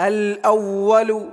الأول